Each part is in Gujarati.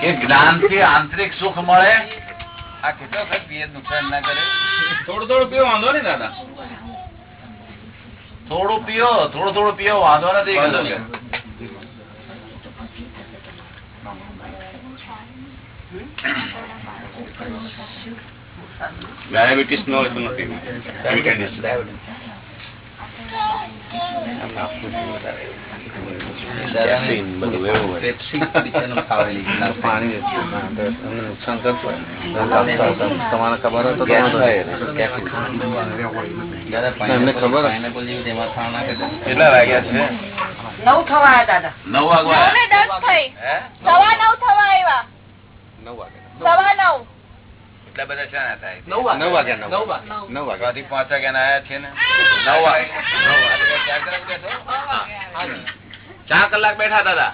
કે જ્ઞાનથી આંતરિક સુખ મળે. આ કેટલો વખત પીએ નુકસાન ના કરે? થોડું થોડું પીવો વાંધો નહીં દાદા. થોડું પીઓ થોડું થોડું પીઓ વાંધો નથી ડાયાબિટીસ નો એટલું નથી. ડાયાબિટીસ તમારે ખબર હોય તો એમને ખબર કેટલા વાગ્યા છે? નવ થવા દાદા. નવ વાગવા દસ થઈ. સવા નવ થવા આવ્યા. નવ વાગે. સવા નવ. એટલા બધા શા થાય? નવ વાગે. નવ નવ. વાગે. પાંચ વાગ્યા ના આયા છે ને. નવ વાગે. નવ વાગે. ચાર કલાક બેઠો દાદા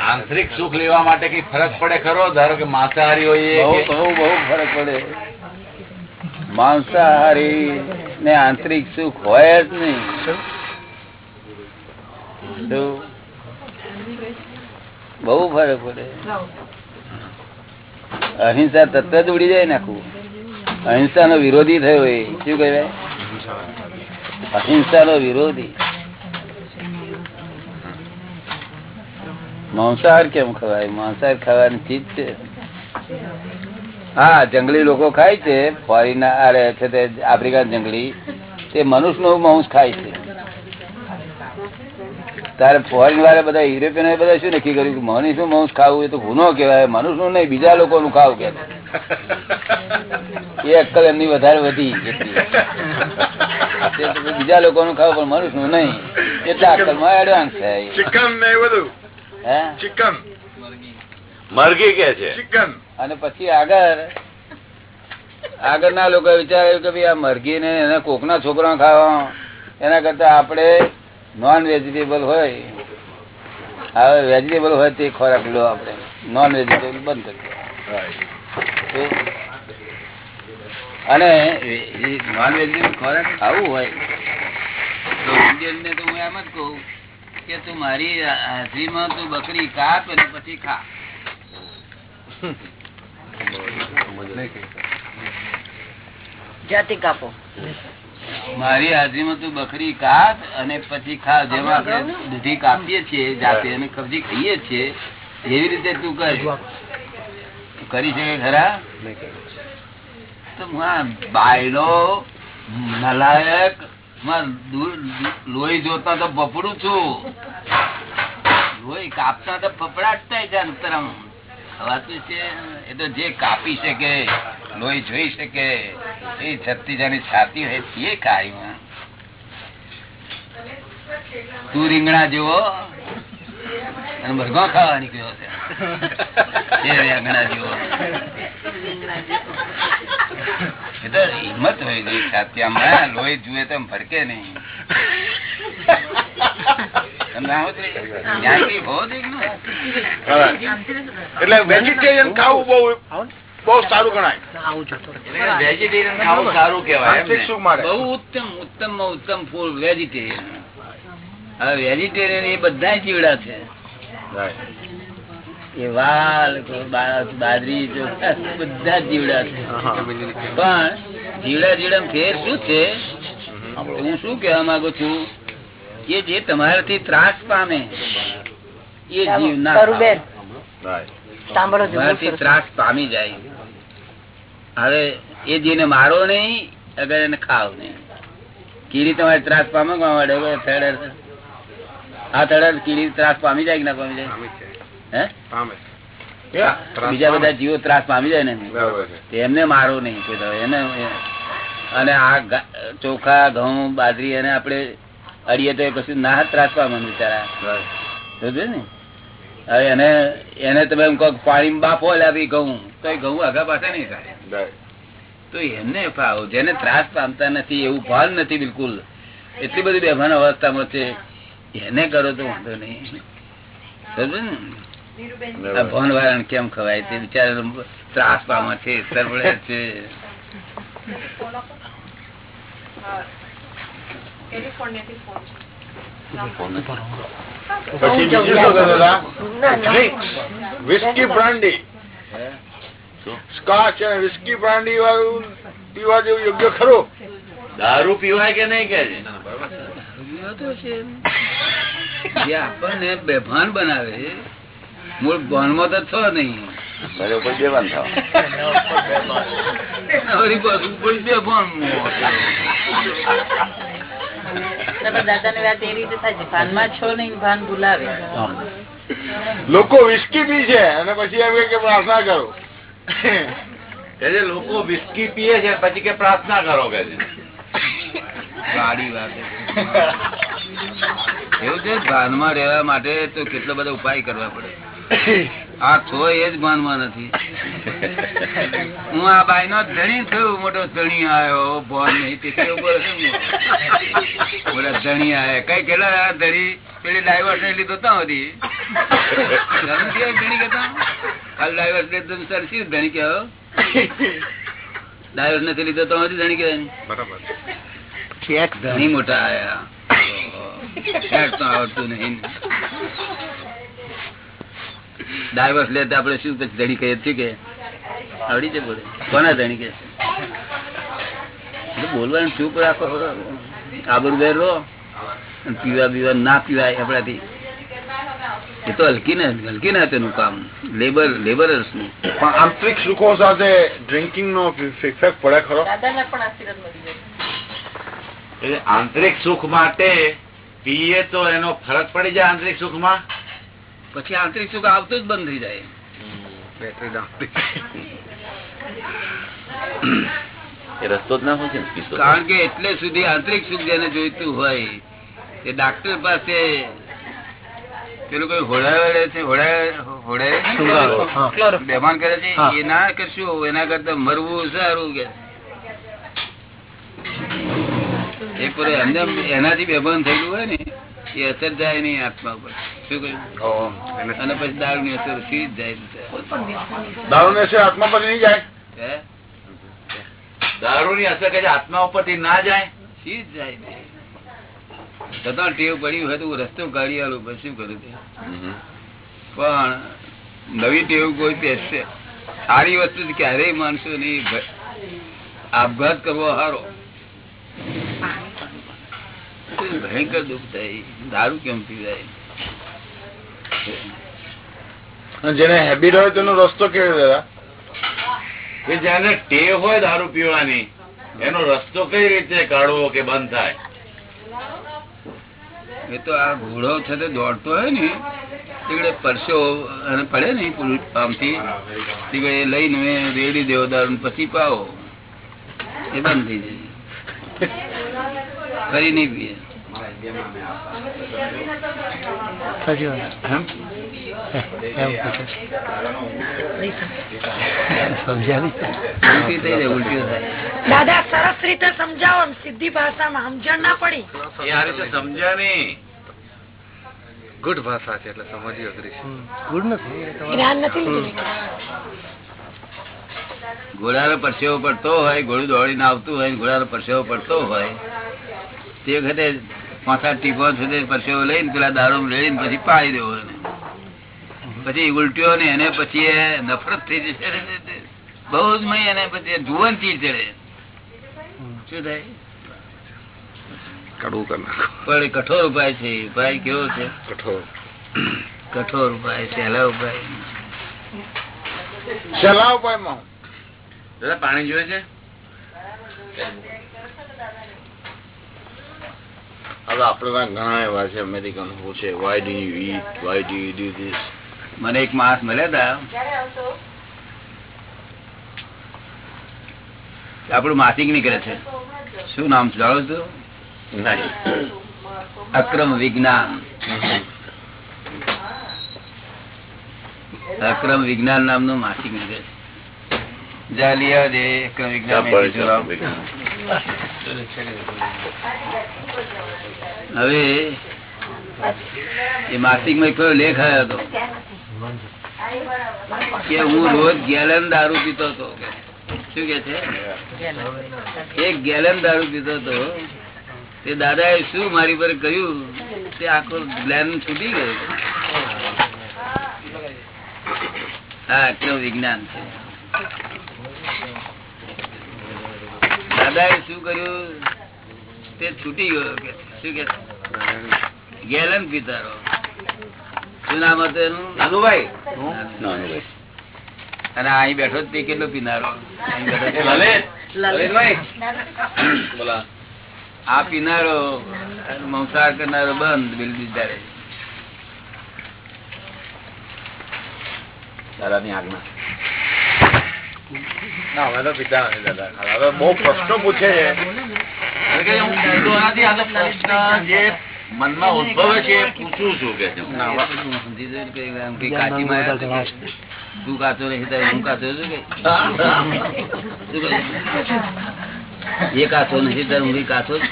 આંતરિક સુખ લેવા માટે કઈ ફરક પડે ખરો? ધારો કે માંસાહારી હોય બહુ બહુ ફરક પડે. માંસાહારી ને આંતરિક સુખ હોય જ નહીં. બહુ ફરક પડે. અહિંસા તત્વ જ ઉડી જાય નાખવું અહિંસા નો વિરોધી થયો એ શું કહેવાય અહિંસા નો વિરોધી માંસાહાર કેમ ખવાય માંસાહાર ખાવાની ચીજ છે હા જંગલી લોકો ખાય છે ફોરીના આ છે તે આફ્રિકા જંગલી તે મનુષ્યનું માંસ ખાય છે તારે ફોરેન વાળા બધા યુરોપિયન બધા શું નક્કી કર્યું કે શું માંસ ખાવું એ તો ગુનો કહેવાય મનુષ્યનું નહીં બીજા લોકો નું ખાવું કે એ અક્કલ એમની વધારે વધી એટલી. બીજા લોકો નું ખાવું પણ મનુષ્યનું નહીં. એટલા અક્કલમાં એડવાન્સ થાય ચિકન ને બધું? હે? ચિકન. મરઘી કે છે? ચિકન. અને પછી આગળ? આગળ ના લોકો વિચાર્યું કે ભાઈ આ મરઘી ને એના કોકના છોકરા ખાવા. એના કરતા આપણે નોન વેજીટેબલ હોય. હવે વેજીટેબલ હોય તે ખોરાક લો આપણે. નોન વેજીટેબલ બંધ કરી દો. અને નોન વેજીટેબલ ખોરાક ખાવું હોય તો ઇન્ડિયન ને તો હું એમ જ કહું કે તું મારી હાજરીમાં તું બકરી કાપ અને પછી ખા. જાતિ કાપો? મારી હાજરીમાં તું બકરી કાપ અને પછી ખા જેમાં આપણે દૂધી કાપીએ છીએ જાતે અને કબજી ખાઈએ છીએ એવી રીતે તું કર. કરી શકે ખરા? તો હું બાયલો નલાયક લોહી જોતા તો બપડું છું. લોહી કાપતા તો ફફડાટતા છે અંતરમ વાત છે? એ તો જે કાપી શકે. લોહી જોઈ શકે. એ છત્તીજાની છાતી હોય તે ખાય તું રીંગણા જેવો. અને મરઘો ખાવા નીકળ્યો છે? હિંમત હોય ગઈ છાતી આમ લોહી જુએ તો ભરકે નહીં? એટલે વેજીટેરિયન ખાવું બહુ બહુ સારું ગણાય. વેજીટેરિયન ખાવું સારું કહેવાય બહુ ઉત્તમ ઉત્તમ ઉત્તમ ફૂડ વેજીટેરિયન હવે વેજીટેરિયન એ બધા જીવડા છે. એ વાલ બાજરી બધા જીવડા છે. પણ જીવડા જીવડા ફેર શું છે? હું શું કેવા માંગુ છું કે જે તમારાથી ત્રાસ પામે એ જીવ ના સાંભળો તમારાથી ત્રાસ પામી જાય. હવે એ જીને મારો નહીં અગર એને ખાવ નહીં. કીડી તમારે ત્રાસ પામે કોણ વડે? આ થડર કીડી ત્રાસ પામી જાય કે ના પામી જાય? હે? બીજા બધા જીવો ત્રાસ પામી જાય ને એમને. મારો નહીં કોઈ. એને અને આ ચોખા ઘઉં બાજરી એને આપણે અડીએ તો એ કશું ના ત્રાસ પામવાનું બિચારા. સમજ્યો ને? હવે એને એને તમે એમ કહો પાણી બાફો બી ઘઉં. તો એ ઘઉં આગા પાછા નહીં થાય તો એમને ભાવ જેને ત્રાસ પામતા નથી એવું ભાન નથી બિલકુલ. એટલી બધી બેભાન અવસ્થામાં છે. એને કરો તો વાંધો નહીં. ને? આ ભાન વાળાને કેમ ખવાય તે બિચારા ત્રાસ પામે છે સરવડે છે. પછી બીજું શું દાદા? ડ્રિંક્સ વિસ્કી બ્રાન્ડી સ્કોચ અને વિસ્કી બ્રાન્ડી વાળું પીવા જેવું યોગ્ય ખરું? દારૂ પીવાય કે નહીં કે છે? જે આપણને બેભાન બનાવે મૂળ ભાનમાં તો છો નહીં. બરોબર બેવાન થાવ. બેભાન વાત એ રીતે થાય છે ભાનમાં છો નહીં ભાન ભૂલાવે. લોકો વિસ્કી પી છે અને પછી એમ કે પ્રાર્થના કરો. કે લોકો વિસ્કી પીએ છે પછી કે પ્રાર્થના કરો કે એવું છે ભાનમાં રહેવા માટે તો કેટલો બધા ઉપાય કરવા પડે. આ છો એ જ ભાનમાં નથી. હું આ બાઈ નો ધણી થયું મોટો ધણી આવ્યો. ભાન નહીં બોલે ધણી આવ્યા. કઈ કેટલા આ ધણી પેલી ડાયવર્સ ને લીધો તો હતી. ધણી કેતા કાલ ડાયવર્સ લીધો તો સર. શી ધણી કહેવાય? ડાયવર્સ નથી લીધો તો હતી ધણી કહેવાય બરાબર. ધણી મોટા આવ્યા. આવડતું નહીં. ડાયવર્સ લે આપડે શું પછી ધણી કહીએ? છીએ કે આવડી છે બોલે? કોના ધણી કે? બોલવાનું ચૂપ રાખો. આબરૂ બેર રહો પીવા પીવા ના પીવાય આપણાથી. એ તો હલકી ને હલકી ના તેનું કામ. લેબર લેબરર્સનું. પણ આંતરિક સુખો સાથે ડ્રિંકિંગ નો ઇફેક્ટ પડે ખરો? દાદા ને પણ આશીર્વાદ મળી જાય. એટલે આંતરિક સુખ માટે પીએ તો એનો ફરક પડી જાય આંતરિક સુખમાં? પછી આંતરિક સુખ આવતું જ બંધ થઈ જાય. બેટરી રસ્તો જ ના હોય છે ને પીતો તો. કારણ કે એટલે સુધી આંતરિક સુખ જેને જોઈતું હોય એ ડાક્ટર પાસે પેલું કોઈ હોડાવે છે હોડાવે બેમાન કરે છે એ ના કરશું એના કરતા મરવું સારું કે. એક એમને એનાથી બેભાન થયેલું હોય ને એ અસર જાય નહીં આત્મા ઉપર શું કહ્યું? અને પછી દારૂ ની અસર સી જ જાય દારૂ ની અસર. આત્મા પર નહીં જાય? દારૂ દારૂની અસર કઈ આત્મા ઉપરથી ના જાય? સી જ જાય. છતાં ટેવ પડી હોય તો હું રસ્તો કાઢી આલું પછી શું કરું પણ નવી ટેવ કોઈ પહેરશે. સારી વસ્તુ ક્યારેય માનશો નહીં આપઘાત કરવો સારો ભયંકર દુઃખ થાય દારૂ કેમ પીવાય? જેને હેબિટ હોય તેનો રસ્તો કેવો દાદા? કે જેને ટેવ હોય દારૂ પીવાની એનો રસ્તો કઈ રીતે કાઢવો કે બંધ થાય? એ તો આ ઘોડો છે તે દોડતો હોય ને તીકડે પરસો અને પડે ને પુરુષ આમથી તીકડે એ લઈને રેડી દેવો દારૂ પછી પાવો. એ બંધ થઈ જાય. ફરી નહીં પીએ. દાદા સરસ રીતે સમજાવો સીધી ભાષામાં સમજણ ના પડી. એ આ રીતે સમજ્યા નહીં. ગુડ ભાષા છે એટલે સમજવી અઘરી છે જ્ઞાન નથી ઘોડાનો પરસેવો પડતો હોય ઘોડું દોડીને આવતું હોય ઘોડા ઘોડાનો પરસેવો પડતો હોય. તે વખતે માથા ટીપો છે પરસેવો લઈને પેલા દારૂ લઈને પછી પાડી દેવો પછી ઉલટ્યો ને એને પછી એ નફરત થઈ જશે બહુ જ મય એને પછી જુવન ચીડ ચડે. શું થાય? કડવું કરી પણ કઠોર ઉપાય છે ભાઈ ઉપાય કેવો છે? કઠોર. કઠોર ઉપાય સહેલા ઉપાય. દાદા પાણી જોઈએ છે? હવે આપડે ઘણા એવા છે અમેરિકન પૂછે why do you eat why do you do this મને એક માણસ મળ્યા હતા આપણું માસિક નીકળે છે. શું નામ છે જાણો છો? નહીં. અક્રમ વિજ્ઞાન. અક્રમ વિજ્ઞાન નામનું માસિક નીકળે છે. લઈ વિજ્ઞાન હવે એ માસિકમાં કયો લેખ આવ્યો હતો. કે હું રોજ ગેલન દારૂ પીતો હતો. શું કે છે? એક ગેલન દારૂ પીતો હતો. તે દાદાએ શું મારી પર કહ્યું? તે આખો ગ્લેન છૂટી ગયો. હા એટલું વિજ્ઞાન છે. દાદાએ શું કર્યું? તે છૂટી ગયો કે શું કે? ગેલન પીતારો શું નામ હતું એનું? નાનુભાઈ. અને અહીં બેઠો તે કેટલો પીનારો? આ પીનારો મંસાર કરનારો બંધ બિલ બિચારે દાદાની આજ્ઞા ના અમે તો પીતા નથી દાદા હવે બહુ પ્રશ્નો પૂછે છે એટલે કે હું સીધો નથી આ તો પ્રશ્ન જે મનમાં ઉદ્ભવે છે એ પૂછું છું કે છે હું. સમજી જાય કે આમ કઈ કાચી માયા છે કે તું કાચો નહીં ત્યારે હું કાચો છું કે શું કહે? એ કાચો નથી ત્યારે હું કઈ કાચો છું?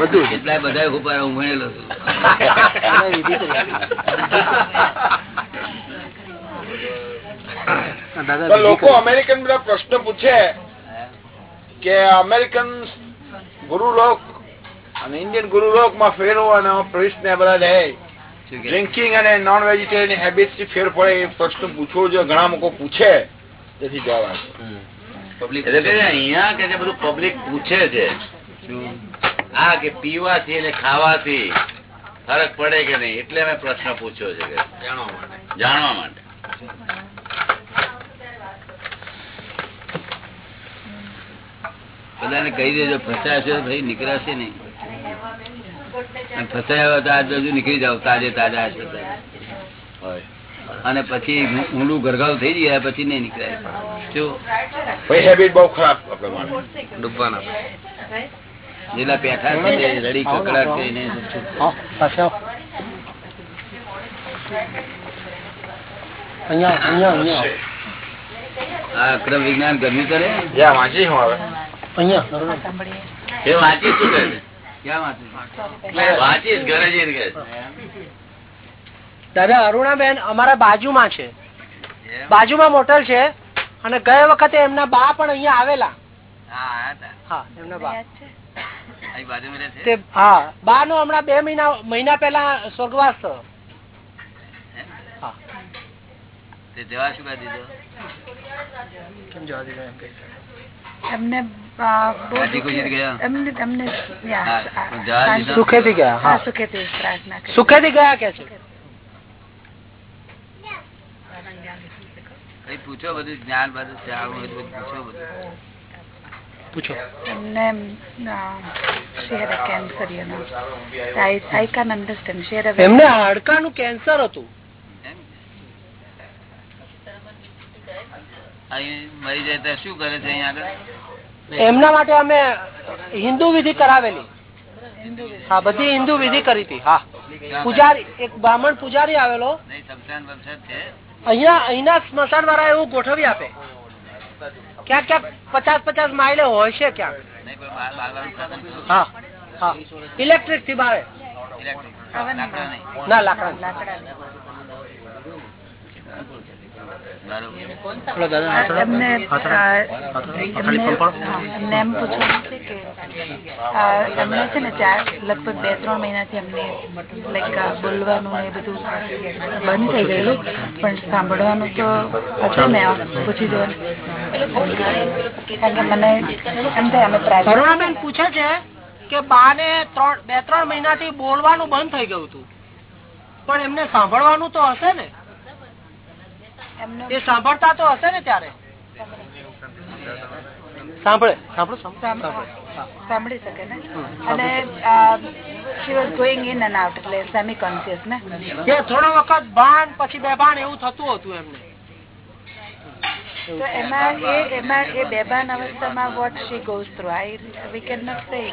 બધું એટલા બધા ઉપાય હું ભણેલો છું તો લોકો અમેરિકન બધા પ્રશ્ન પૂછે કે અમેરિકન ગુરુલોક અને ઇન્ડિયન ગુરુલોકમાં ફેરો અને પ્રિસ્ટ ને બધા રહે ડ્રિંકિંગ અને નોન વેજીટેરિયન હેબિટથી ફેર પડે એ પ્રશ્ન પૂછવો જો ઘણા લોકો પૂછે તેથી જવાબ. અહિયાં કે બધું પબ્લિક પૂછે છે. હા કે પીવાથી અને ખાવાથી ફરક પડે કે નહીં? એટલે મેં પ્રશ્ન પૂછ્યો છે કે જાણવા માટે. બધાને કહી દેજો ફસાશે ભાઈ નીકળાશે નહીં. ફસાયા હોય તો આજુબાજુ નીકળી જાવ તાજે તાજા હશે અને પછી ઊંડું ગરગાવ થઈ ગયા પછી નહીં નીકળાય. ભાઈ હેબિટ બહુ ખરાબ ડૂબવાના. જેટલા પેઠા છે રડી કકડાટ કરીને આ અક્રમ વિજ્ઞાન ગમ્યું કરે જ્યાં વાંચી હું હવે? દાદા અરુણાબેન અમારા બાજુમાં છે. બાજુમાં મોટલ છે. અને ગયા વખતે એમના બા પણ અહિયાં આવેલા. હા એમના બા. હા બા નો હમણાં બે મહિના મહિના પહેલા સ્વર્ગવાસ થયો. એમને સુખેથી ગયા સુખેથી ગયા કે છે? પૂછો બધું જ્ઞાન બધું પૂછો બધું. પૂછો. એમને હાડકાનું કેન્સર હતું. એમ? અહીં મરી જાય તો શું કરે છે અહીંયા આગળ? એમના માટે અમે હિન્દુ વિધિ કરાવેલી. હા બધી હિન્દુ વિધિ કરી હતી. હા. પૂજારી એક બ્રાહ્મણ પૂજારી આવેલો. અહિયાં અહીંયા સ્મશાન વાળા એવું ગોઠવી આપે. ક્યાંક ક્યાંક પચાસ પચાસ માઇલે હોય છે ક્યાંક? હા હા. ઇલેક્ટ્રિક. થી બારે ના લાકડા લાકડા બરોબર એમને અ, એમને હા, એમને એમ છે ને ચાર લગભગ બે ત્રણ મહિનાથી એમને લાઈક બોલવાનું એ બધું બંધ થઈ ગયેલું પણ સાંભળવાનું તો હતું ને પૂછી જવાનું કારણ કે પૂછે છે કે બા ત્રણ બે ત્રણ મહિનાથી બોલવાનું બંધ થઈ ગયું હતું. પણ એમને સાંભળવાનું તો હશે ને? એ સાંભળતા તો હશે ને ત્યારે? સાંભળે સાંભળો સાંભળી. શકે ને? અને she was going in and out એટલે સેમી કોન્શિયસ ને થોડો વખત ભાન પછી બેભાન એવું થતું હતું એમને. તો એમાં એ એમાં એ બેભાન અવસ્થામાં what what she goes I I, we cannot say.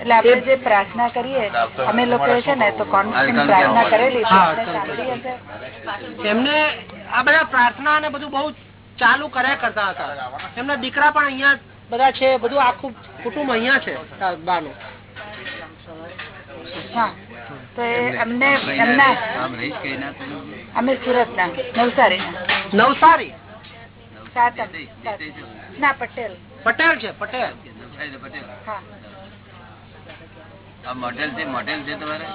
એટલે આપણે જે પ્રાર્થના કરીએ અમે લોકો છે ને તો કોન્સ્ટન્ટ પ્રાર્થના કરેલી એમને આ બધા પ્રાર્થના ને બધું બહુ ચાલુ કર્યા કરતા હતા. એમના દીકરા પણ અહિયાં બધા છે બધું આખું કુટુંબ અહીંયા છે બાનું. હા. ના નવસારી? ના પટેલ. પટેલ છે પટેલ. મોટેલ મોટેલ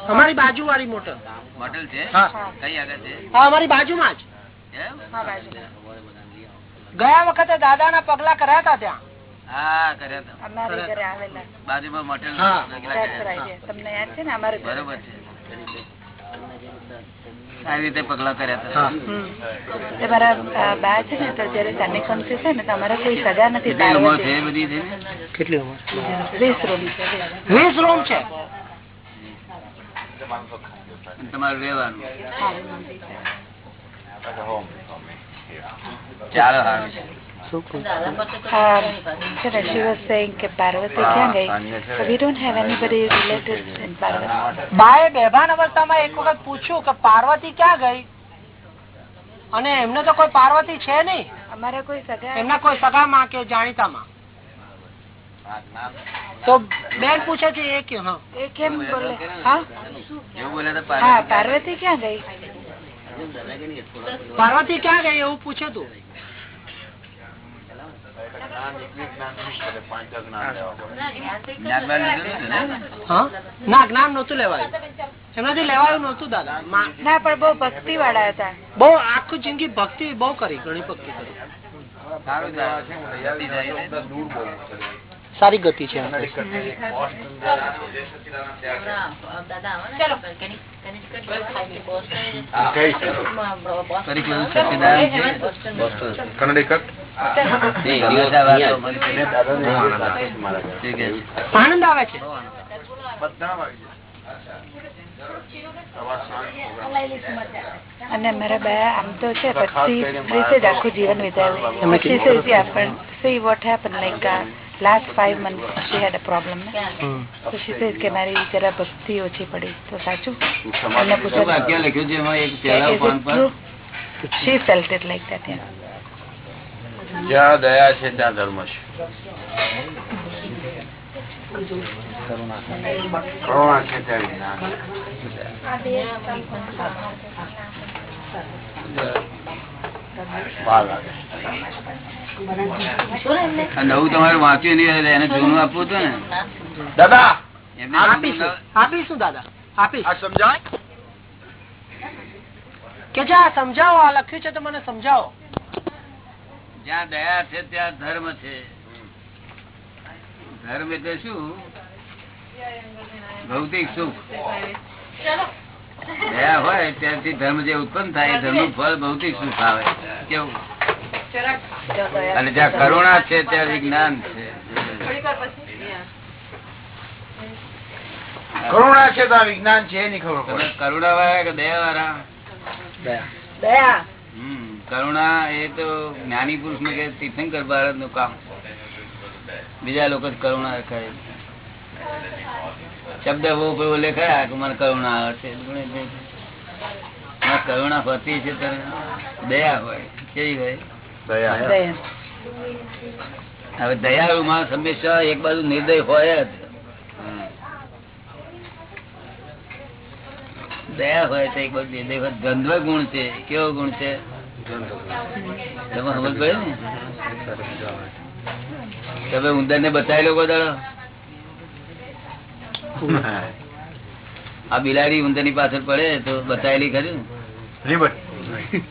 અમારી બાજુ વાળી મોટર મોટેલ. છે? કઈ આગળ છે? અમારી બાજુમાં જ. ગયા વખતે દાદા ના પગલા કર્યા હતા ત્યાં? હા કર્યા હતા. અમારી ઘરે આવેલા. બાજુમાં મોટેલ. તમને યાદ છે ને? અમારે બરોબર છે. આવી રીતે પગલા કર્યા હતા. બા છે ને તો જયારે સન્ની છે ને તો કોઈ સગા નથી કેટલી ઉંમર વીસ રૂમ છે વીસ. વીસ રૂમ છે? તમારું રહેવાનું? ચાલો હારું. છે Um, છે she was saying કે પાર્વતી ક્યાં ગઈ So we don't have anybody related in Parvati બાએ બેભાન અવસ્થામાં એક વખત પૂછ્યું કે પાર્વતી ક્યાં ગઈ? અને એમને તો કોઈ પાર્વતી છે નહીં. અમારા કોઈ સગા એમના કોઈ સગામાં કે જાણીતામાં? તો બેન પૂછે છે એ કે હા. એ કેમ બોલે? હા પાર્વતી ક્યાં ગઈ? પાર્વતી ક્યાં ગઈ એવું પૂછે તું? ને? જ્ઞાન નતું લેવાયું એમનાથી લેવાયું નતું દાદા ના પણ બહુ ભક્તિ વાળા હતા. બહુ આખું જિંદગી ભક્તિ બહુ કરી ઘણી ભક્તિ કરી સારું ગતિ છે. ફરી આનંદ આવે છે? અને મારા બે આમ તો છે પચીસ જ આખું જીવન વિતાવ્યું પછી તો જે આપણ see what happened like uh, last five months she had a problem ને? so she says કે મારી જરા ભક્તિ ઓછી પડી. તો સાચું? એમને પૂછ્યું પૂછો વાક્ય લખ્યું છે? એમાં એક કે પહેલા is જ્યાં દયા છે ત્યાં ધર્મ છે. નવું તમારે વાંચ્યું નહીં એને જૂનું આપવું હતું ને? દાદા! આપીશું દાદા આપીશ. સમજાય? કે જા સમજાવો આ લખ્યું છે તો મને સમજાવો. જ્યાં દયા છે ત્યાં ધર્મ છે. ધર્મ એટલે શું? ભૌતિક સુખ. દયા હોય ત્યાંથી ધર્મ જે ઉત્પન્ન થાય ધર્મ ફળ ભૌતિક સુખ આવે. કેવું? અને જ્યાં કરુણા છે ત્યાં વિજ્ઞાન છે. કરુણા છે તો વિજ્ઞાન છે નહીં ખબર કરુણા વાળા કે દયા વાળા દયા. હમ. કરુણા એ તો જ્ઞાની પુરુષ ને કે તીર્થંકર ભારતનું કામ. બીજા લોકો જ કરુણા કરે શબ્દ બહુ બોલે ખરા કે મને કરુણા આવે છે. કરુણા ફરતી છે તને દયા હોય. કેવી હોય? હવે દયાળુ માણસ હંમેશા એક બાજુ નિર્દય હોય જ. દયા હોય તો એક બાજુ નિર્દય હોય. દ્વંદ્વ ગુણ છે. કેવો ગુણ છે? તમે સમજ પડે ને? તમે ઉંદર ને બતાવી લો દાડો? આ બિલાડી ઉંદરની પાછળ પડે તો બતાવેલી ખરી ને?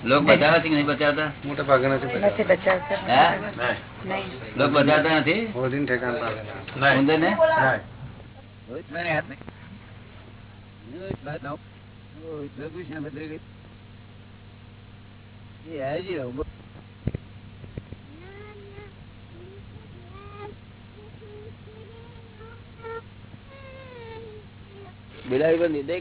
લોક બતાવે છે કે નહીં બતાવતા મોટા ભાગે નથી નથી બચાવતા. લોક બતાવતા નથી? હોદીને ઠેકાણ પાડે ઉંદર ને બિલાડી પર નિર્દય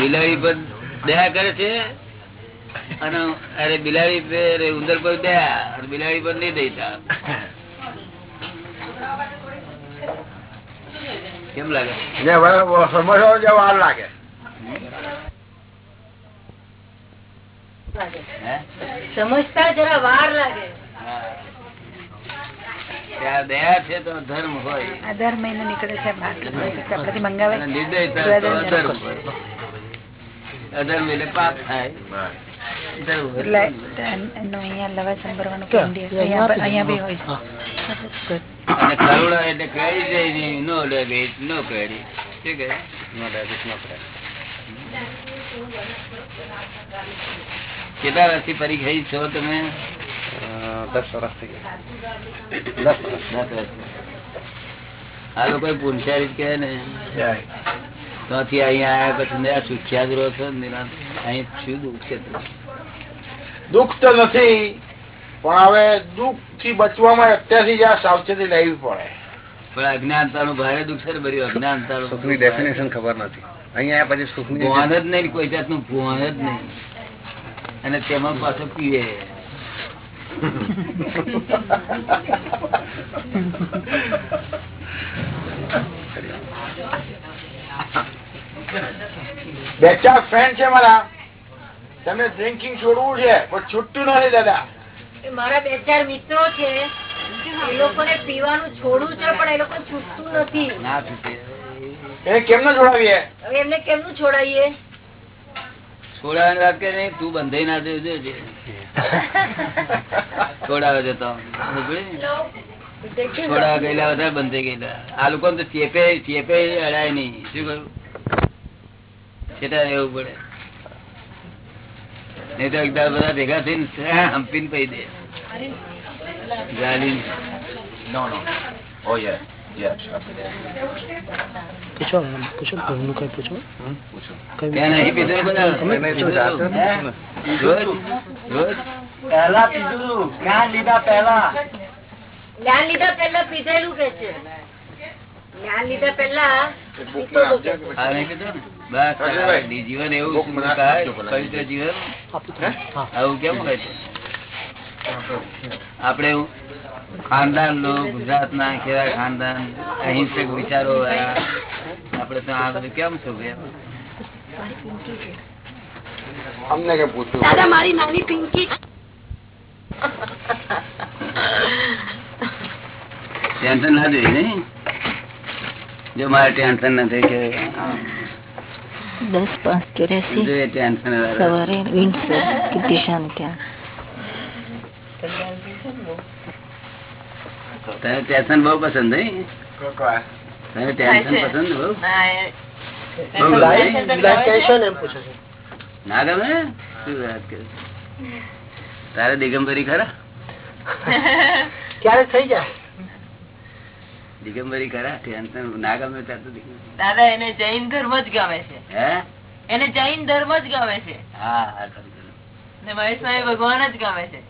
બિલાડી પર દયા કરે છે? અને અરે બિલાડી પર ઉંદર પર દયા અને બિલાડી પર નહીં દઈતા કેમ લાગે? સમજવા જે વાર લાગે. સમજતા જરા વાર લાગે. દયા છે તો ધર્મ હોય. આ દર મહિને નીકળે છે મંગાવે અધર્મ હોય. અધર્મ એટલે પાપ થાય. કેટલા વર્ષથી પરીક્ષા છો તમે? દસ વર્ષથી દસ વર્ષ દસ વર્ષ આ લોકો પુનસારી કહે ને. ત્યાંથી અહીંયા આવ્યા પછી મેં સુખ્યા જ રહ્યો છો નિરાંત. અહીં શું દુઃખ છે દુઃખ તો નથી પણ હવે દુઃખથી બચવામાં અત્યારથી જ આ સાવચેતી લેવી પડે. પણ અજ્ઞાનતાનું ભારે દુઃખ છે ને અજ્ઞાનતા સુખની ડેફિનેશન ખબર નથી. અહીંયા પછી પછી સુખની ભોન જ નહીં કોઈ જાતનું ભોન જ નહીં. અને તેમાં પાછો પીએ. બે ચાર ફ્રેન્ડ છે મારા. તમે ડ્રિંકિંગ છોડવું છે પણ છૂટતું નથી દાદા. મારા બે ચાર મિત્રો છે. એ લોકોને પીવાનું છોડવું છે પણ એ લોકો છૂટતું નથી. એને કેમ છોડાવીએ? હવે એમને કેમનું છોડાવીએ? છોડાવાની વાત કરે તું બંધાઈ ના દેજે છોડાવે છે તો. છોડાવા ગયેલા વધારે બંધાઈ ગયેલા. આ લોકો તો ચેપે ચેપે અડાય નહીં. શું કરું છેટા રહેવું પડે. નહીં તો એકદમ બધા ભેગા થઈને હંપીને પી દે. ગાડી. Oh, yeah. Yeah. પૂછો પૂછો ઘરનું કઈ પૂછો? ત્યાં નહીં પીધું બધા એને તો જાતે જ હે? ને. રોજ? રોજ? જ્ઞાન લીધા પહેલા પીધેલું કે છે? જ્ઞાન લીધા પહેલા બસ જીવન એવું પવિત્ર જીવન. આવું કેમ કહે છે? આપડે ખાનદાન લોકો ગુજરાત ના કેવા ખાનદાન અહિંસક વિચારો આપડે તો આ બધું કેમ છું કે? અમને કે પૂછવું દાદા મારી નાની પિંકી. ટેન્શન ના જોઈએ નહીં? જો મારે ટેન્શન નથી કે દસ પાંચ ચોર્યાસી સવારે વિન્ડસર કીર્તિશાન શાંતિ તને ટેન્શન બહુ પસંદ નહીં? તને ટેન્શન પસંદ બહુ? ના ગમે? શું વાત કરે? તારે દિગંબરી ખરા? ક્યારે થઈ જાય? દિગંબરી ખરા ના. ગમે દાદા એને જૈન ધર્મ જ ગમે છે. એને જૈન ધર્મ જ ગમે છે. હા હા ને મહેશભાઈ ભગવાન જ ગમે છે.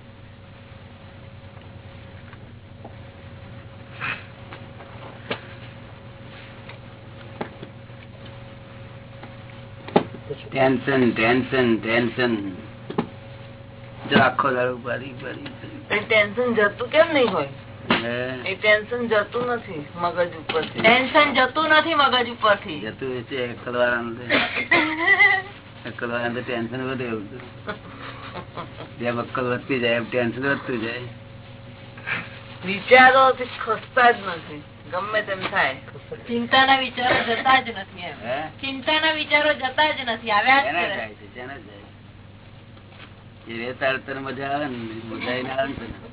Tension tension tension. જો આખો દાડો ટેન્શન જતું કેમ નહીં હોય? ટેન્શન જતું નથી મગજ ઉપર ટેન્શન જતું નથી મગજ ઉપરથી જતું છે એકલવાર એકલવાર અંદર ટેન્શન વધે એવું જેમ અક્કલ વધતી જાય એમ ટેન્શન વધતું જાય. વિચારો ખસતા જ નથી. ગમે તેમ થાય. ચિંતાના વિચારો જતા જ નથી એમ. હે? ચિંતાના વિચારો જતા જ નથી આવ્યા જાય છે કેના જાય એ મજા આવે ને મજા આવે ને.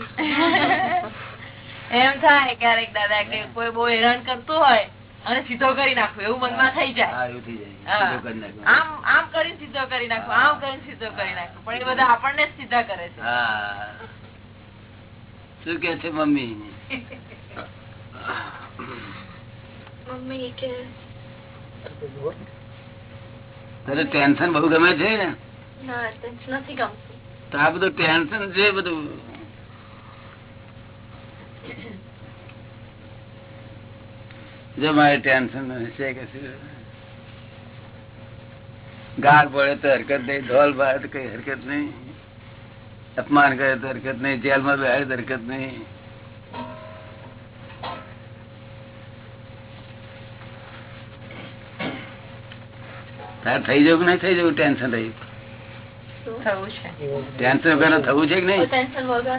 એમ થાય ક્યારેક દાદા કે કોઈ બહુ હેરાન કરતો હોય અને સીધો કરી નાખો એવું મનમાં થઈ જાય. કરી. આમ આમ કરીને સીધો કરી નાખો આમ કરીને સીધો કરી નાખો પણ એ બધા આપણને જ સીધા કરે છે. શું કે છે મમ્મી? મમ્મી કે તને ટેન્શન બહુ ગમે છે? ના ટેન્શન નથી ગમતું. તો આ બધું ટેન્શન છે બધું? જો મારે ટેન્શન હશે કે ગાળ પડે તો હરકત નહીં ઢોલ પાડે તો કઈ હરકત નહીં અપમાન કરે તો હરકત નહીં જેલમાં બેહાડે તો હરકત નહીં. તારે થઈ જવું કે નહીં થઈ જવું? ટેન્શન રહી છે. ટેન્શન વગર થવું છે કે નહીં? ટેન્શન વગર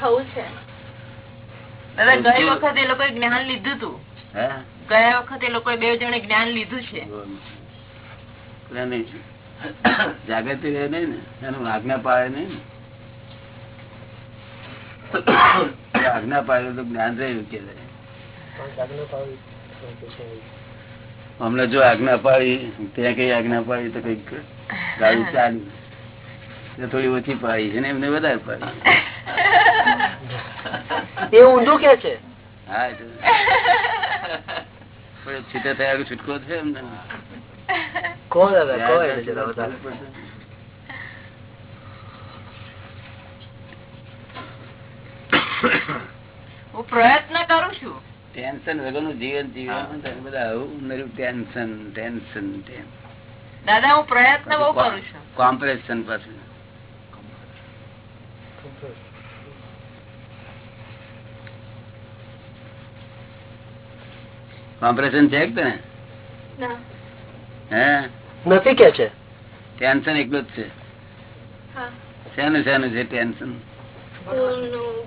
થવું છે. દાદા ગઈ વખત એ જ્ઞાન લીધું હતું ગયા વખત એ લોકોએ બે જણે જ્ઞાન લીધું છે. જાગૃતિ રહે નઈ ને. એનું આજ્ઞા પાડે નઈ ને. આજ્ઞા પાડે તો જ્ઞાન રહ્યું કે હમણાં જો આજ્ઞા પાડી ત્યાં કઈ આજ્ઞા પાડી તો કંઈક ગાડી ચાલી. થોડી ઓછી પાડી છે ને એમને વધારે પાડી એ ઊંધું કે છે છૂટા થયા છૂટકો છે એમને કોણ દાદા હું પ્રયત્ન કરું છું. ટેન્શન વગરનું જીવન જીવન બધા આવું ટેન્શન ટેન્શન દાદા હું પ્રયત્ન બહુ કરું છું. કોમ્પ્રેશન પાછું. કોમ્પ્રેશન છે કે તને? હે? નથી કે છે? ટેન્શન એકલું જ છે. શેનું શેનું છે ટેન્શન સ્કૂલનું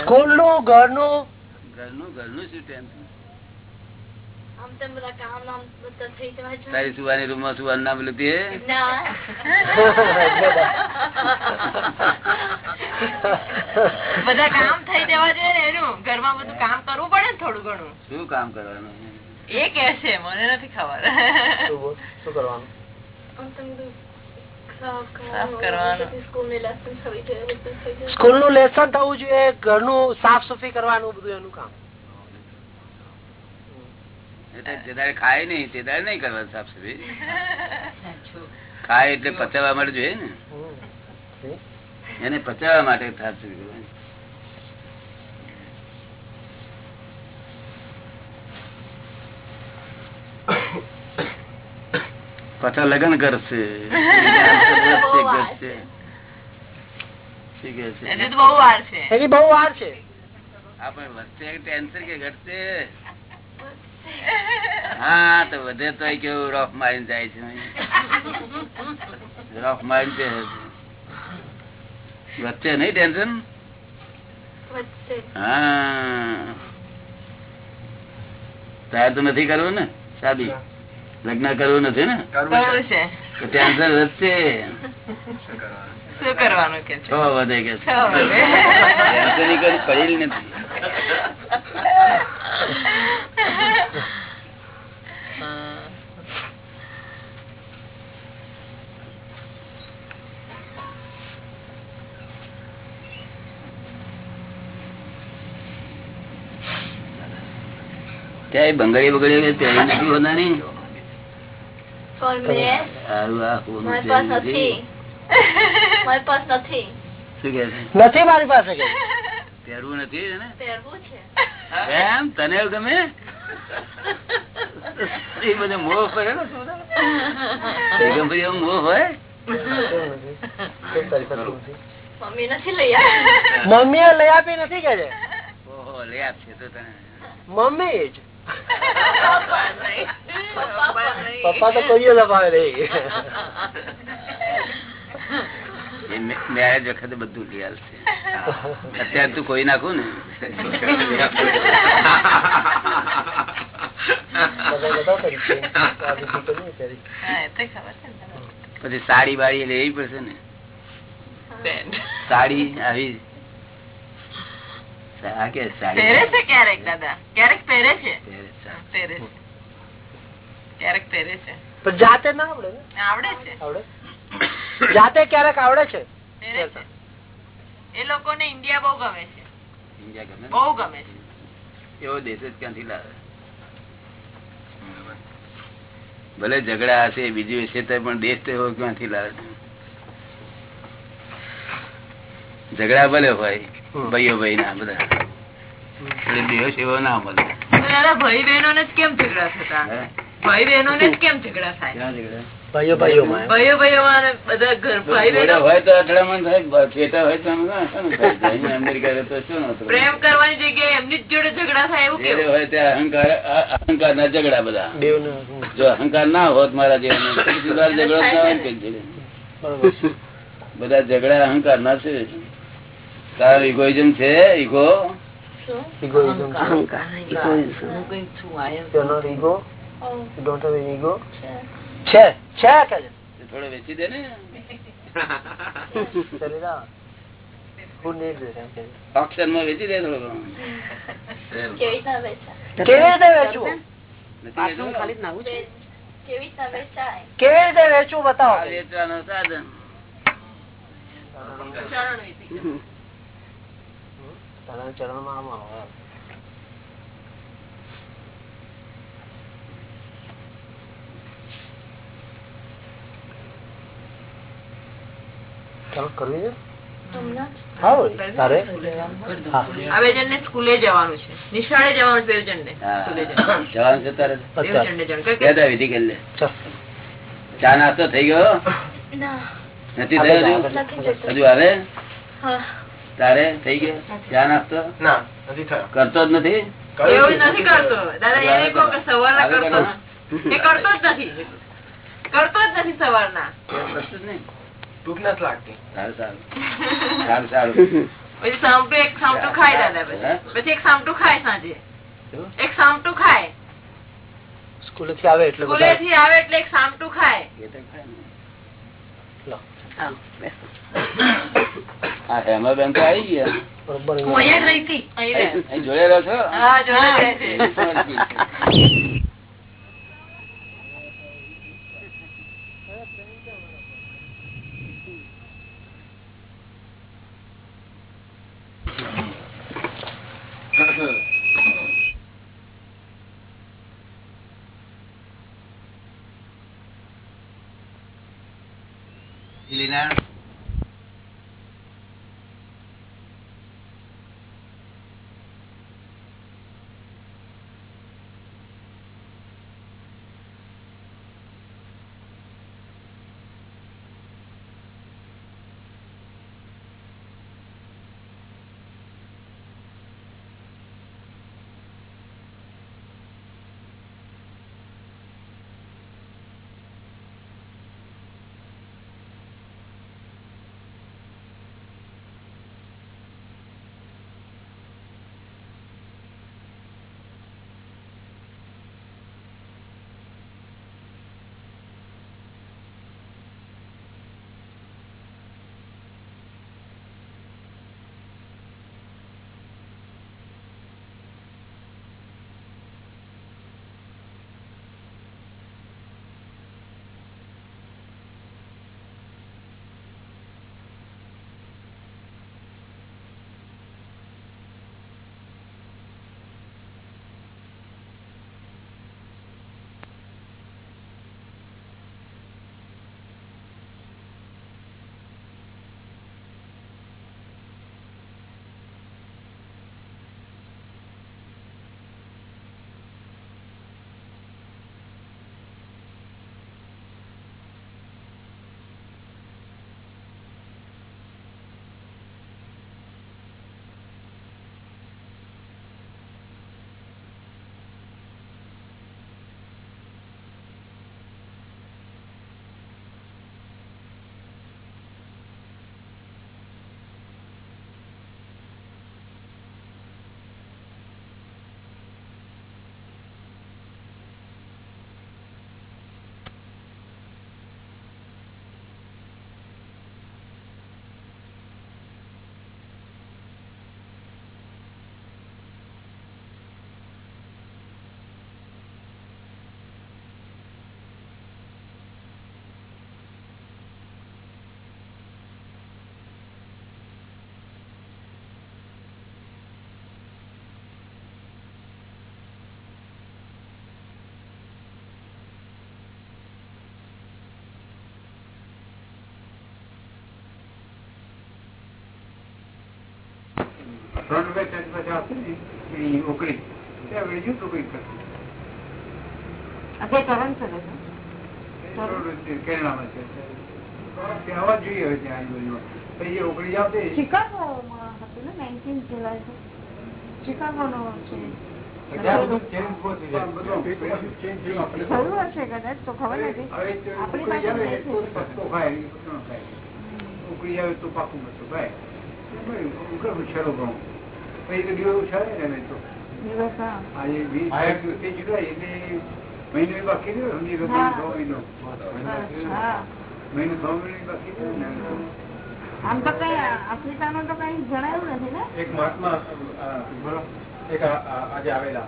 સ્કૂલનું ઘરનું? ઘરનું ઘરનું શું ટેન્શન આમ તેમ બધા કામ નામ બધા થઈ જવા જોઈએ તારી સુવાની રૂમમાં સુવાનું નામ લીધી બધા કામ થઈ જવા જોઈએ ને એનું. ઘરમાં બધું કામ કરવું પડે ને થોડું ઘણું. શું કામ કરવાનું? એ કે છે મને નથી ખબર. શું કરવાનું? સ્કૂલનું લેસન થવું જોઈએ ઘરનું સાફ સફાઈ કરવાનું બધું એનું કામ. એટલે ખાય નહીં તે દાડે નહીં કરવા સાફ સફાઈ. ખાય એટલે પચાવવા માટે જોઈએ ને. એને પચાવવા માટે સાફ સફાઈ કરવાની. પાછા લગ્ન કરશે. ટેન્શન કે ઘટશે? હા તો વધે તો કેવું રફ મારી જાય છે. રફ મારી છે. વચ્ચે નહીં ટેન્શન હા. તાર તો નથી કરવું ને શાદી લગ્ન કરવું નથી ને? ટેન્શન વધશે. શું કરવાનું કે છ? વધે કે છ. વધે. ટેન્શનની કઈ પડી નથી. ક્યાંય બંગડી બગડી પહેરી નથી હોનારી કોણ મેં સારું આ હોનું મારી પાસે પહેરી નથી. મારી પાસે નથી. શું કે છે? નથી મારી પાસે કે? પહેરવું નથી ને પહેરવું છે. એમ? તને ગમે? એ મોહ પડેલો પેગમ્બરી મોહ હોય? મમ્મી નથી લઈ આવી. મમ્મી એ લઈ આપી નથી કે ઓહો લઈ આપશે તો તને. મમ્મી જ. પપ્પા તો કોઈ નહીં મેરેજ વખતે બધું ખ્યાલ છે અત્યારે તું કોઈ નાખું ને હા એ તો ખબર છે ને પછી સાડી બાડી લેવી પડશે ને. સાડી આવી પહેરે છે ક્યારેક દાદા? ક્યારેક પહેરે છે? પહેરે છે. ક્યારેક પહેરે છે. પણ જાતે ના આવડે આવડે છે. આવડે? જાતે ક્યારેક આવડે છે? એ લોકો ને ઇન્ડિયા બહુ ગમે છે. ઇન્ડિયા ગમે બહુ ગમે છે. એવો દેશ જ ક્યાંથી લાવે? ભલે ઝઘડા હશે બીજું હશે તો પણ દેશ તો એવો ક્યાંથી લાવે? છે? ઝઘડા ભલે હોય ભાઈઓ ભાઈ ના બધા. એટલે દેશ એવો ના મળે. તો ભાઈ બહેનો ને કેમ ઝઘડા થતા? ભાઈ બહેનો ને કેમ ઝઘડા થાય? ક્યાં ઝઘડા? ભાઈઓ ભાઈઓ બધા ઘર ભાઈ બહેનો હોય તો અથડામણ થાય ચેતા હોય તો આમ ના શાનું થાય? અહીંયા અમેરિકા તો શું પ્રેમ કરવાની જગ્યાએ એમની જોડે ઝઘડા થાય એવું કેવું? હોય ત્યાં અહંકાર અહંકાર ના ઝઘડા બધા. જો અહંકાર ના હોત મારા જીવન ઝઘડો ના હોય બધા ઝઘડા અહંકાર ના છે. તારો ઇગોઇઝમ છે? ઇગો? Oh. છે. છે કે થોડો વેચી દે ને. માં વેચી થોડો કેવી રીતના વેચાય? કેવી રીતે વેચવું? ખાલી વેચવું? વે- કેવી રીતના વેચાય? કેવી રીતે વેચવું બતાવો. વેચવાનું સાધન. તારા? ચરણમાં આમાં હોય. ચાલ. ચા નાસ્તો થઈ ગયો? નથી થયો હજુ? હજુ આવે? હા. તારે થઈ ગયો? ચા નાસ્તો? ના નથી થયો. કરતો જ નથી? એવું જ નથી કરતો. દાદા એને કહો કે સવારના આવે કરતો કરો. એ કરતો જ નથી. કરતો જ નથી સવારના. કરતો જ નહીં. ભૂખ નથી લાગતી. સારું સારું. સારું સારું. પછી એક સામટું ખાય દાદા હે? પછી પછી એક સામટું ખાય સાંજે. એક સામટું ખાય. એટલે સ્કૂલે થી આવે એટલે એક સામટું ખાય. એ તો. આવો, ગયા. જોડેલા છો. ત્રણ રૂપિયા ચાર પછી આવશે ને એ ઉકળી ત્યાં વેચી ઉકળી કરશે અત્યારે કરંટ કરે છે કેરળામાં છે. ત્યાં આવવા જોઈએ હવે ત્યાં આજુબાજુમાં પછી એ ઉકળી શિકાગોમાં હતું ને નાઇન્ટીન જુલાઈ છે. આવે તો પાકું બધું ભાઈ, ઉકળું ઘઉં. મહિનો બાકી રહ્યો સમજી લો હા. છ મહિનો. મહિનો છ મહિનો બાકી રહ્યો ને આમ તો કઈ આફ્રિકા નું તો કઈ જણાયું નથી ને? એક મહાત્મા અ, એક આ- આ- આજે આવેલા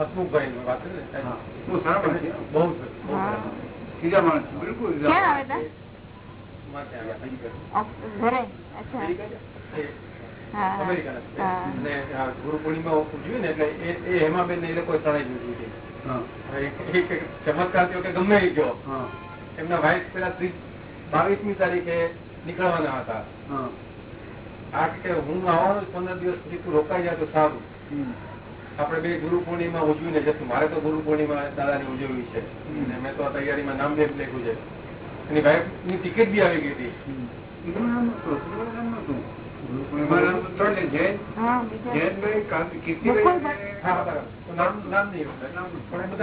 હસમુખભાઈ ની? વાત. બહુ સારા બહુ. સીધા માણસ બિલકુલ ક્યાં આવે માણસ. તા માથે આવ્યા, અમેરિકા. ઓફ- ઘરે? અચ્છા. અમેરિકાના છે. હા. અને ગુરુ પૂર્ણિમા ઉજવી ને એટલે એ એ હેમાબેન એ લોકો શરણાઈ ઉજવી હતી. હા. હવે એક એક ચમત્કાર થયો કે ગમે એ ગયો. એમના વાઇફ પેલા બાવીસમી તારીખે નીકળવાના હતા. આ કે હું આવવાનો પંદર દિવસ સુધી તું રોકાઈ જાય તો સારું. આપડે બે ગુરુ પૂર્ણિમા ઉજવીને જશું. મારે તો ગુરુ પૂર્ણિમા દાદાની ઉજવવી છે. અને મેં તો આ તૈયારીમાં નામ બી લખ્યું છે. એની વાઇફની ટિકિટ બી આવી ગઈ હતી.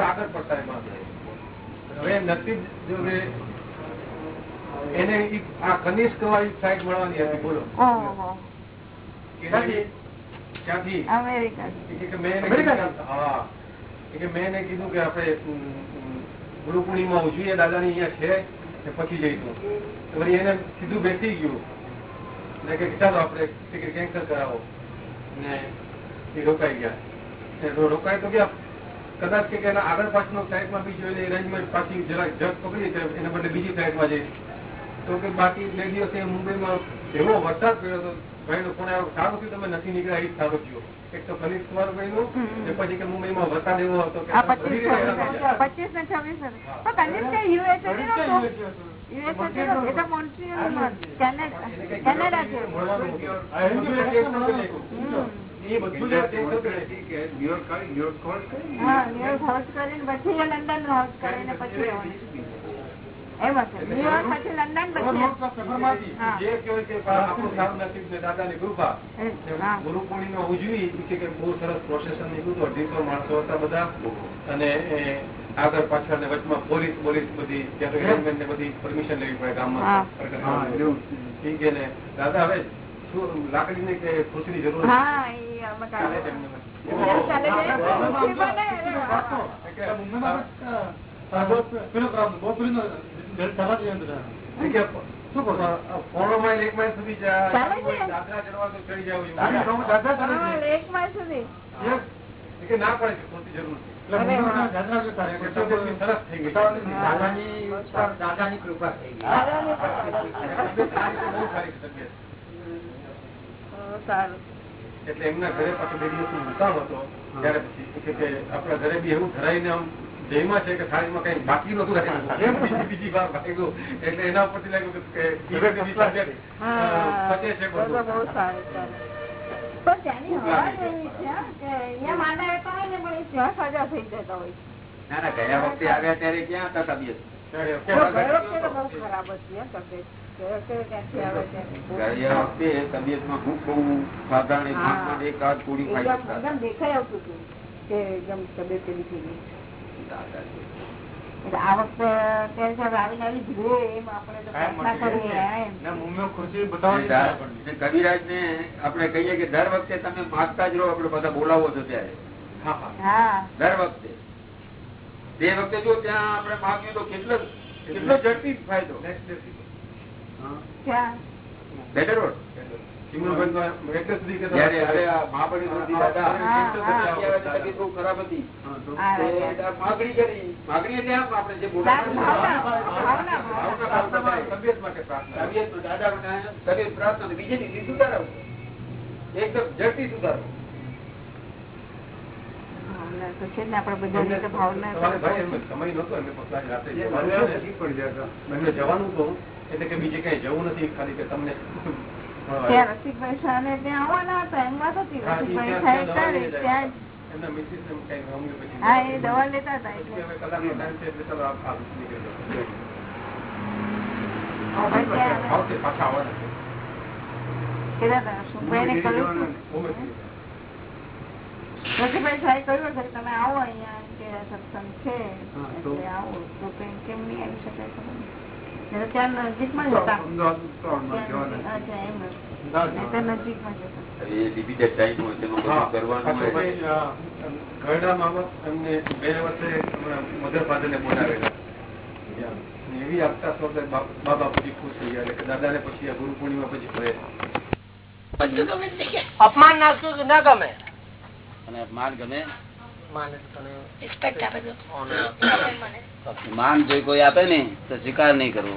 આગળ પડતા હવે નસીબ એને આ કનિષ્ક વાળી સાઈડ મળવાની હતી બોલો. ક્યાંથી? અમેરિકા કે મેં એને કીધું કે- આપણે ગુરુ પૂર્ણિમા ઉજવીએ દાદાની અહીંયા છે પછી જઈશું. તો વળી એને સીધું બેસી ગયું. ને કે ચાલો આપણે ટિકિટ કેન્સલ કરાવો. ને એ રોકાઈ ગયા. રોકાય તો ગયા. કદાચ કે એના આગળ પાછળનો ફ્લાઇટમાં બી જોઈને અરેન્જમેન્ટ પાછી જરાક જગ પકડી છે એના બદલે બીજી ફ્લાઇટમાં જઈ. તો કે બાકી બે દિવસે મુંબઈમાં એવો વરસાદ પડ્યો હતો ભાઈનો ફોન આવ્યો સારું થયું તમે નથી નીકળ્યા એ જ સારું થયું. એક તો ફલિત કુમાર ભાઈનું ને પછી કે મુંબઈમાં વરસાદ એવો હતો કે. પચીસ ને છવ્વીસ ગુરુ પૂર્ણિમા ઉજવી. કે બહુ સરસ પ્રોસેસન નીકળ્યું અઢીસો માણસો હતા બધા. અને આગળ પાછળ ને વચમાં પોલીસ પોલીસ બધી ને બધી પરમિશન લેવી પડે ગામમાં. ઠીક છે ને? દાદા હવે શું લાકડી ને કે જરૂર ખુશી પોણોમાં એક માઇલ સુધી કે ના પડે છે ખોટી જરૂર દાદાની દાદાની કૃપા થઈ ગઈ. એટલે એમના ઘરે પાછો બે દિવસ મુકામ હતો. ત્યારે આપણા ઘરે બી એવું ધરાઈને આમ જયમાં છે કે થાળીમાં કઈ બાકી નતું રાખ્યું બીજી બીજી વાર ભાગ્યું એટલે એના ઉપરથી લાગ્યું કે- પચે છે બધું. ને ગયા વખતે આવ્યા ત્યારે ક્યાં હતા તબિયત? વખતે હા, તબિયતમાં ગયા બહુ સાધારણ એક હા. હાથ પૂરી એકદમ દેખાઈ આવતું હતું કે તબિયત પેલી થઈ ગઈ. કવિરાજ ને આપણે કહીએ કે દર વખતે તમે માગતા જ રહો આપડે બધા બોલાવો છો ત્યારે. હા હા. હા. દર વખતે. તે વખતે જો ત્યાં આપણે માગ્યું તો કેટલો કેટલો ઝડપી ફાયદો? Better road. એકદમ ઝડપી સુધારો. તો છે ને આપણે બધાની તો ભાવના સમય નતો એટલે પોતાની રાતે જવાનું. હતું એટલે કે બીજે કઈ જવું નથી ખાલી કે તમને ત્યાં રસિકભાઈ શાહ ને ત્યાં આવવાના હતા એમ ઈ રસિકભાઈ શાહ ત્યારે ત્યાં હા એ દવા લેતા તમે આવો અહિયાં કે સત્સંગ છે. આવો. તો કેમ નહીં આવી શકાય ખબર તો તો એવી આપતા વખતે બા- બા પછી ખુશ થઈ ગયા એટલે દાદા ને પછી ગુરુ પૂર્ણિમા પછી ફરે અપમાન ના ના ગમે અને અપમાન ગમે માને જો કોઈ આપે ને તો સ્વીકાર નહીં કરવો.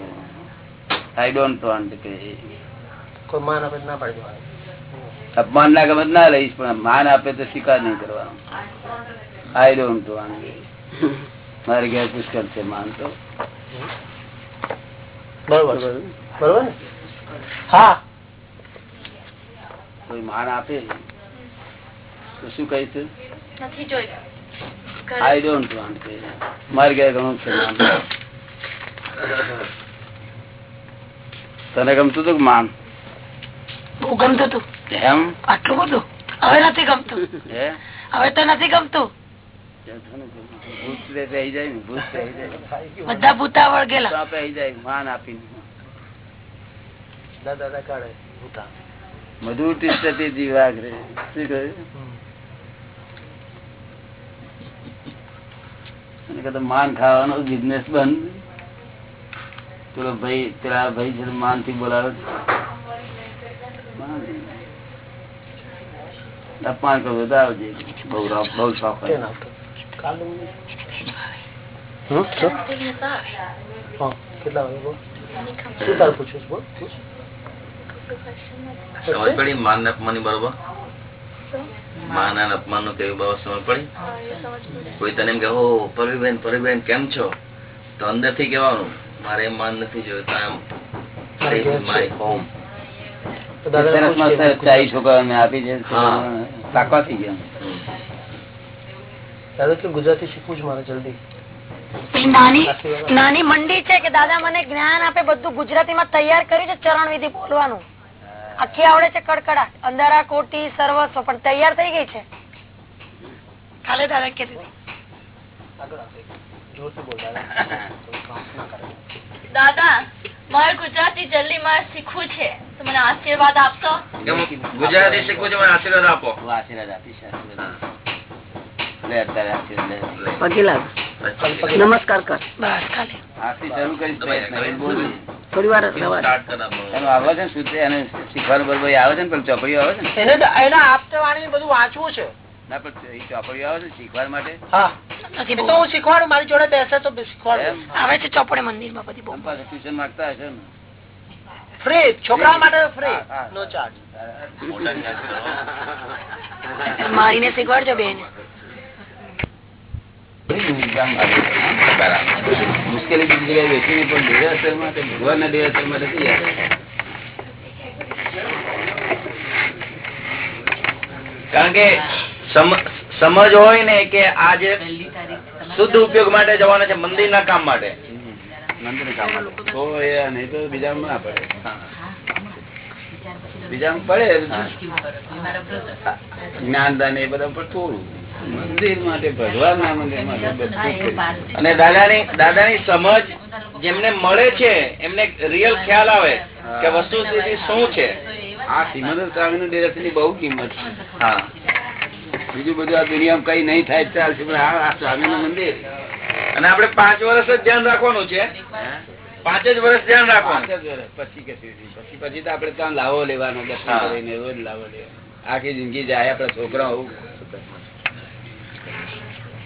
આઈ ડોન્ટ વોન્ટ કે કોઈ માન આપે ના પાડી અપમાન ના ગમત ના લઈશ પણ માન આપે તો સ્વીકાર નહીં કરવાનો. આઈ ડોન્ટ વોન્ટ મારે ઘેર પુષ્કળ છે માન તો. બરોબર. બરોબર હા. કોઈ માન આપે? શું નથી જોઈ. આઈ ડોન્ટ વોન્ટ મારે ઘેર ઘણું છે તને ગમતું હતું માન? બહુ ગમતું હતું એમ? આટલું બધું? હવે નથી ગમતું. હવે તો નથી ગમતું. બધા ભૂતા વળગેલા જાય માન આપીને. દાદા દાદા કાઢે ભૂતા. મધુર તિષ્ઠતી જીવાગ્રે શું કહ્યું એને કહેતા માન ખાવાનો બિઝનેસ બંધ. પેલો ભાઈ પેલા ભાઈ છે માનથી બોલાવે પાંચ. અપમાન કરવું તો આવજે બહુ બહુ શોખ કેટલા બરોબર? માન અપમાનનું કેવી બાબત સમજ પડી? કોઈ તને એમ કે હો પરવીબેન પરવીબેન કેમ છો? તો અંદરથી કેવાનું મારે એમ માન નથી જોયું માય હોમ. ગુજરાતી શીખવું છે મારે જલ્દી. નાની નાની મંડી છે કે દાદા મને જ્ઞાન આપે બધું ગુજરાતી માં તૈયાર કર્યું છે ચરણ વિધિ બોલવાનું. આખી આવડે છે કડકડાટ અંધારા કોટી સર્વસ્વ પણ તૈયાર થઈ ગઈ છે. કાલે દાદા કરે દાદા મારે ગુજરાતી જલ્દી માં શીખવું છે. તો મને આશીર્વાદ આપશો? ગુજરાતી શીખવું છે મને આશીર્વાદ આપો. આશીર્વાદ આપીશ આશીર્વાદ લે અત્યારે આશીર્વાદ લે. પગે લાગ નમસ્કાર કર. બસ ખાલી. આજથી શરૂ કરીશ પ્રયત્ન એ બોલજે. થોડી વાર સવારે સ્ટાર્ટ કરાવો એનું આવે છે ને સૂત્ર શીખવાનું બરોબર આવે છે ને પેલું ચોપડીઓ આવે છે ને? એને એના વાણી બધું વાંચવું છે. ના પણ ચોપડીઓ આવે છે શીખવા માટે. હા. નથી એ તો હું શીખવાડું મારી જોડે બેસે તો શીખવાડું. આવે છે ચોપડે મંદિરમાં બધી ટ્યુશન માંગતા હશો ને ફ્રી છોકરા માટે ફ્રી. નો ચાર્જ મારીને શીખવાડજો બેન. મુશ્કેલી બીજી જગ્યાએ વેચીને પણ દેરાસર માટે ભગવાનના દેરાસર માટે તૈયાર કારણ કે સમજ હોય ને કે આજે શુદ્ધ ઉપયોગ માટે જવાના છે મંદિર ના કામ માટે. મંદિર કામ માટે. તો એ નહીં તો બીજા ના પડે. બીજા પડે જ્ઞાનદાન એ બધા પર થોડું. મંદિર માટે ભગવાન ના મંદિર માટે. અને દાદાની દાદાની સમજ જેમને મળે છે એમને રિયલ ખ્યાલ આવે કે વસ્તુ શું છે. આ સિમંદર સ્વામી નું ડેરસની બહુ કિંમત હા. બીજું બધું આ દુનિયામાં કઈ નહીં થાય ચાલશે પણ આ સ્વામી નું મંદિર. અને આપડે પાંચ વર્ષ જ ધ્યાન રાખવાનું છે. પાંચ જ વર્ષ ધ્યાન રાખવાનું. પછી પછી પછી તો આપડે ત્યાં લાવો લેવાનો દર્શન. કરીને રોજ લાવો લેવાનો. આખી જિંદગી જાય આપડા છોકરા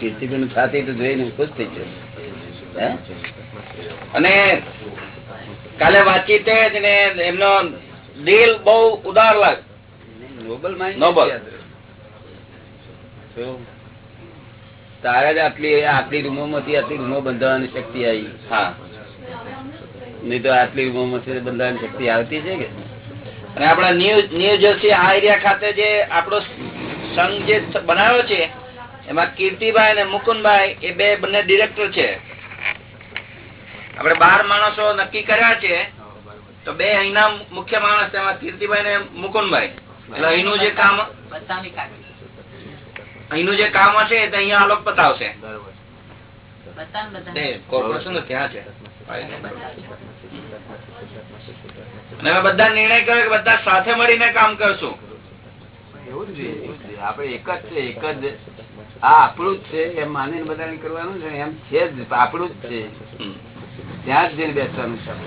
કીર્તિબેન છાતી તો જોઈને ખુશ થઈ ગયો અને કાલે વાતચીત ને એમનો દિલ બહુ ઉદાર લાગ નોબલ માઇન્ડ નોબલ. તારે જ આટલી આટલી રૂમો માંથી આટલી રૂમો બંધાવવાની શક્તિ આવી. હા. નહીં તો આટલી રૂમો માંથી બંધાવવાની શક્તિ આવતી છે કે? અને આપણા ન્યુ જર્સી આ એરિયા ખાતે જે આપણો સંઘ જે બનાવ્યો છે એમાં કીર્તિભાઈ અને મુકુંદભાઈ એ બે બંને ડિરેક્ટર છે. આપણે બાર માણસો નક્કી કર્યા છે તો બે અહીંના મુખ્ય માણસ એમાં કીર્તિભાઈ ને મુકુંદભાઈ. એટલે અહીંનું જે કામ અહીંનું જે કામ હશે એ તો અહીંયા આ પતાવશે. બરોબર કોર્પોરેશન ત્યાં છે. અને અમે બધા નિર્ણય કર્યો કે બધા સાથે મળીને કામ કરશું. એવું જ જોઈએ, એવું જ જોઈએ. આપણે એક જ છે એક જ આ આપણું જ છે એમ માની બધાને કરવાનું છે એમ છે જ આપણું જ છે. ત્યાં જ જઈને બેસવાનું છે આપણે.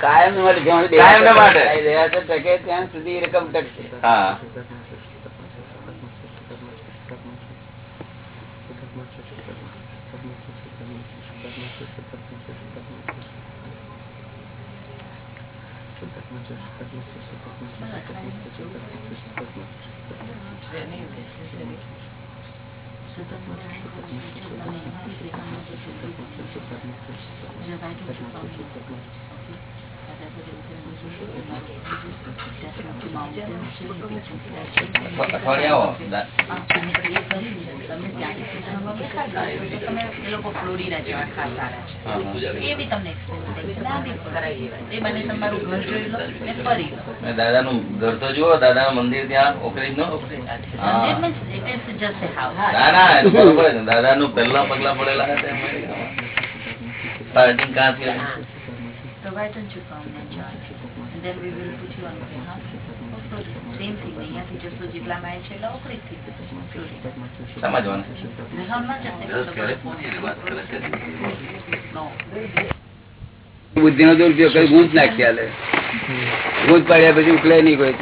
કાયમ માટે કાયમ માટે. ત્યાં સુધી રકમ ટકશે દાદા નું ઘર તો જુઓ દાદા નું મંદિર ત્યાં ઓકરેજ નો ના ના બરોબર. દાદા નું પહેલા પગલા પડેલા હતા then we will put you on. Same thing, જેટલા માય છે એટલા ઓકરેજથી થી No. બુદ્ધિ નો દુરુપયોગ કરી ગૂંચ નાખ્યા ગૂંચ પાડ્યા પછી ઉકલાય નહીં કોઈ